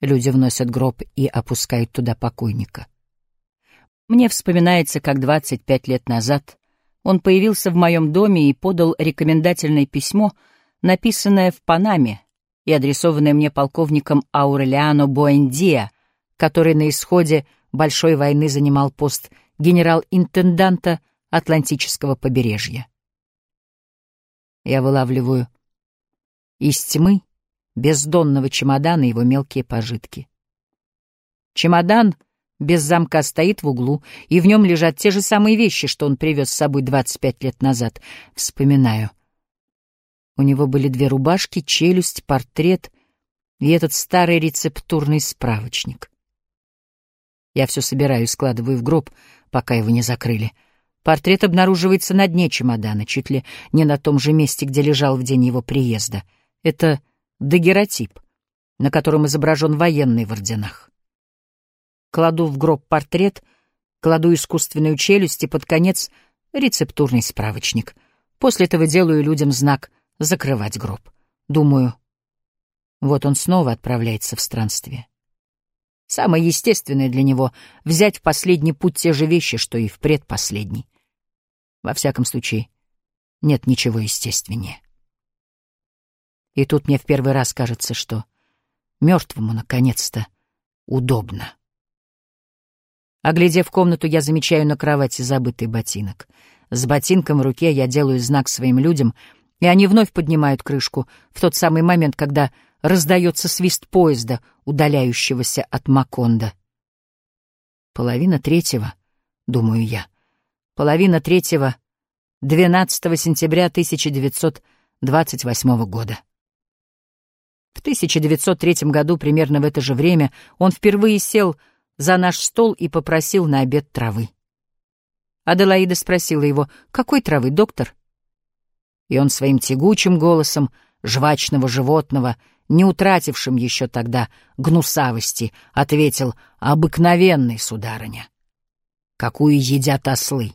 Люди вносят гроб и опускают туда покойника. Мне вспоминается, как 25 лет назад он появился в моем доме и подал рекомендательное письмо, написанное в Панаме и адресованное мне полковником Аурелиано Буэндиа, который на исходе Большой войны занимал пост генерал-интенданта Атлантического побережья. Я вылавливаю из тьмы бездонного чемодана его мелкие пожитки. Чемодан без замка стоит в углу, и в нем лежат те же самые вещи, что он привез с собой 25 лет назад. Вспоминаю. У него были две рубашки, челюсть, портрет и этот старый рецептурный справочник. Я все собираю и складываю в гроб, пока его не закрыли. Портрет обнаруживается на дне чемодана, чуть ли не на том же месте, где лежал в день его приезда. Это дагеротип, на котором изображен военный в орденах. Кладу в гроб портрет, кладу искусственную челюсть и под конец рецептурный справочник. После этого делаю людям знак «закрывать гроб». Думаю, вот он снова отправляется в странствие. Самое естественное для него — взять в последний путь те же вещи, что и в предпоследний. Во всяком случае, нет ничего естественнее. И тут мне в первый раз кажется, что мертвому наконец-то удобно. Оглядев комнату, я замечаю на кровати забытый ботинок. С ботинком в руке я делаю знак своим людям, и они вновь поднимают крышку в тот самый момент, когда раздается свист поезда, удаляющегося от Маконда. Половина третьего, думаю я, половина третьего, 12 сентября 1928 года. В 1903 году, примерно в это же время, он впервые сел за наш стол и попросил на обед травы. Аделаида спросила его, «Какой травы, доктор?» И он своим тягучим голосом жвачного животного, не утратившим еще тогда гнусавости, ответил, «Обыкновенный, сударыня, какую едят ослы».